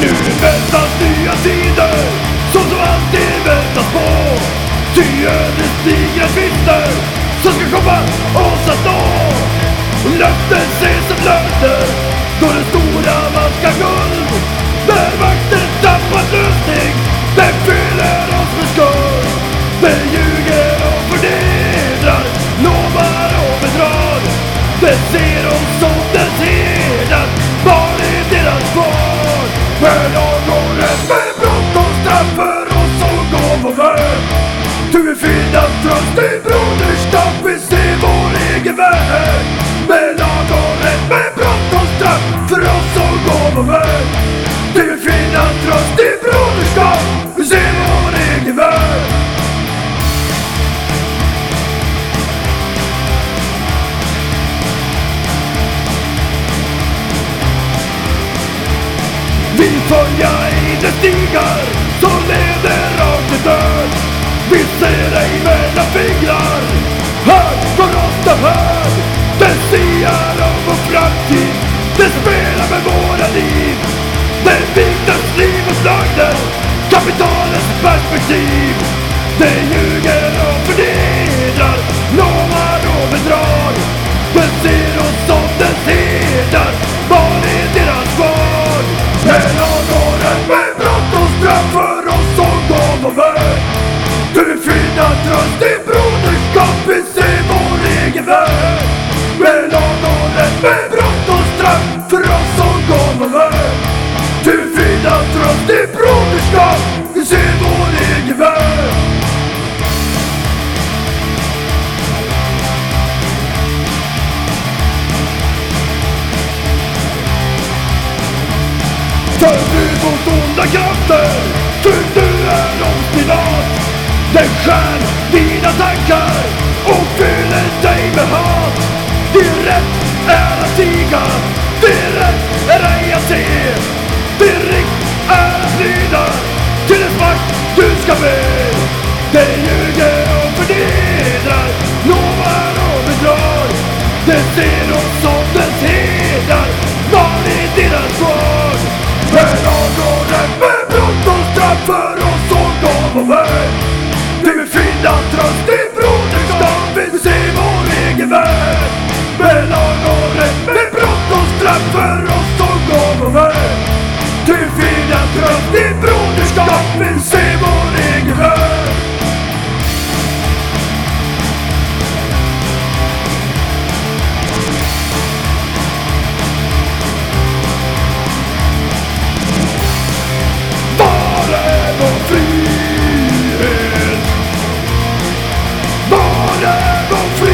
Nu väntas nya tider som som alltid väntas på. Ty ödesdigra tvister som ska komma oss att nå. Löften ses som löften finna i broderskap, vi ser vår egen väg Med lag och rätt, med brott och straff. För oss som går vår väg. Du vill finna tröst i broderskap, vi ser vår egen väg Vi följa i de stigar som leder rakt till död. Vi ser dig mellan fingrar. Här går ofta här Den siar om vår framtid. Den spelar med våra liv. Den viktas liv och slagden Kapitalets perspektiv. Den ljuger Dina krafter Ty du är obstinat Den stjäl dina tankar och fyller dig med hat. Det rätt är att tiga Det rätt är ej att se. Det rikt är att lyda Till dess makt du ska med Det ljuger väg Vi vill finna tröst i broderskap, vi ser vår egen värld. Med lag och rätt, med brott och straff för Var är